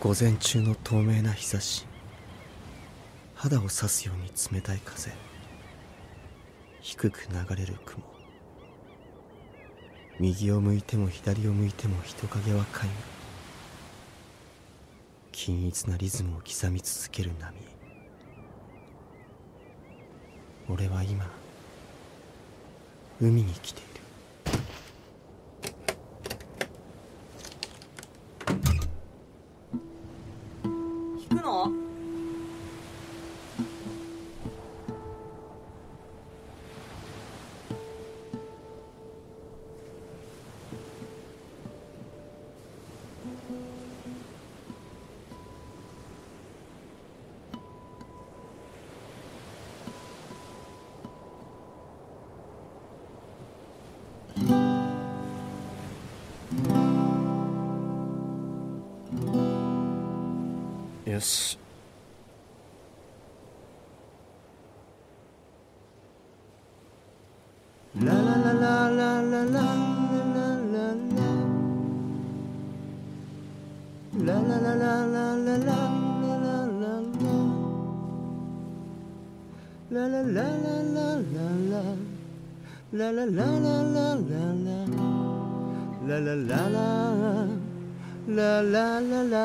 午前中の透明な日差し。肌を刺すように冷たい風。低く流れる雲。右を向いても左を向いても人影は皆無。均一なリズムを刻み続ける波。俺は今海に来ている。Yes. La la la la la la la la la la La la la la la la la la la La la la la la la la La la la la la la la La la la la La la la la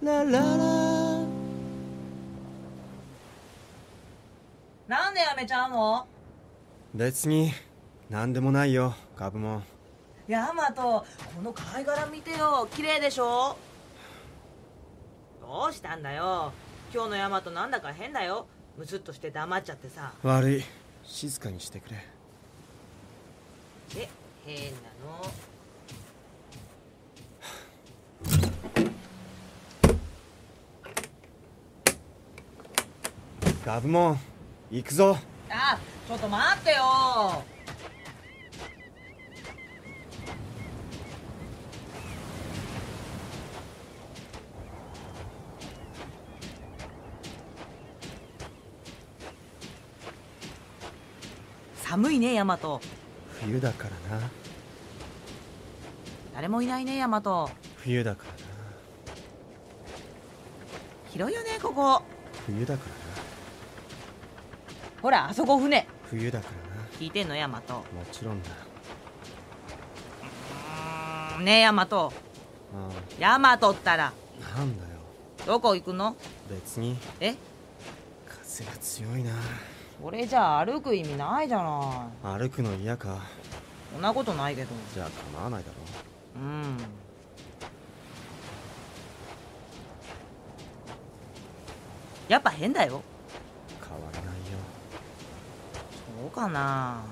ララ。ラなんでやめちゃうの？別に何でもないよガブモンヤマトこの貝殻見てよ。綺麗でしょ？どうしたんだよ？今日のヤマトなんだか変だよ？ムスッとして黙っちゃってさ。悪い。静かにしてくれ。え変なのガブモン行くぞ。あちょっと待ってよ。寒いねヤマト。冬だからな。誰もいないねヤマト。冬だからな。広いよねここ。冬だからなほらあそこ船。冬だからな。聞いてんのヤマト。もちろんだ。うーんねえヤマト。あヤマトったら。あなんだよ。どこ行くの？別に。え？風が強いな。これじゃあ歩く意味ないじゃない。歩くの嫌か。そんなことないけど。じゃあ構わないだろ。うん。やっぱ変だよ変わらないよそうかな。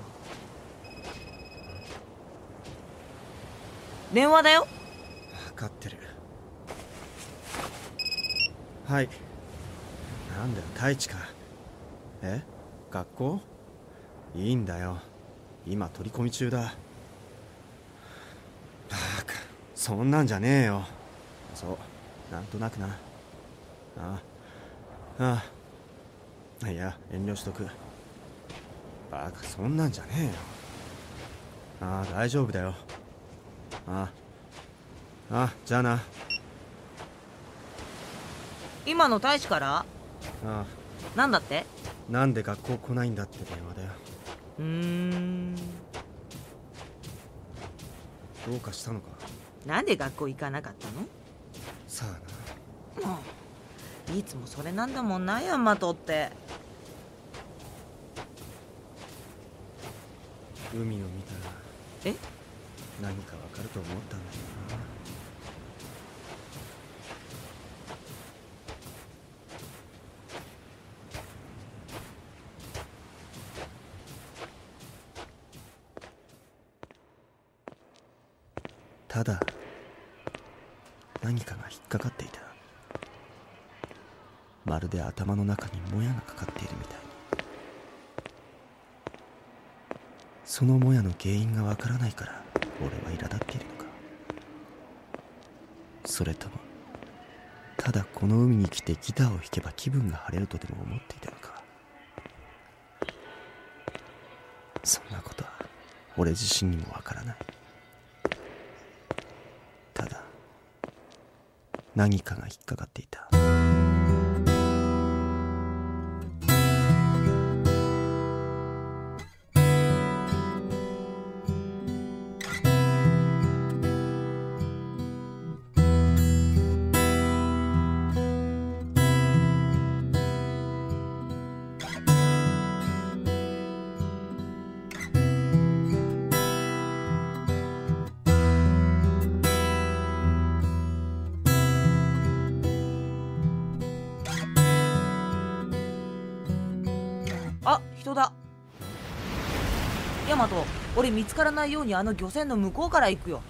電話だよ。分かってる。はい。なんだよ太一かえ？学校？いいんだよ。今取り込み中だ。バカ。そんなんじゃねえよ。そう。なんとなくな。ああ。ああ。いや遠慮しとく。バカそんなんじゃねえよ。ああ大丈夫だよ。あああじゃあな。今の大使から？ああ。なんだって？なんで学校来ないんだって電話だよ。うーん。どうかしたのか？なんで学校行かなかったの？さあな。もういつもそれなんだもんなヤンマトって海を見たらえ？何かわかると思ったんだけどな。ただ何かが引っかかっていた。まるで頭の中にもやがかかっているみたいそのもやの原因がわからないから俺は苛立っているのか。それともただこの海に来てギターを弾けば気分が晴れるとでも思っていたのか。そんなことは俺自身にもわからない。ただ何かが引っかかっていた。人だ。ヤマト俺見つからないようにあの漁船の向こうから行くよ。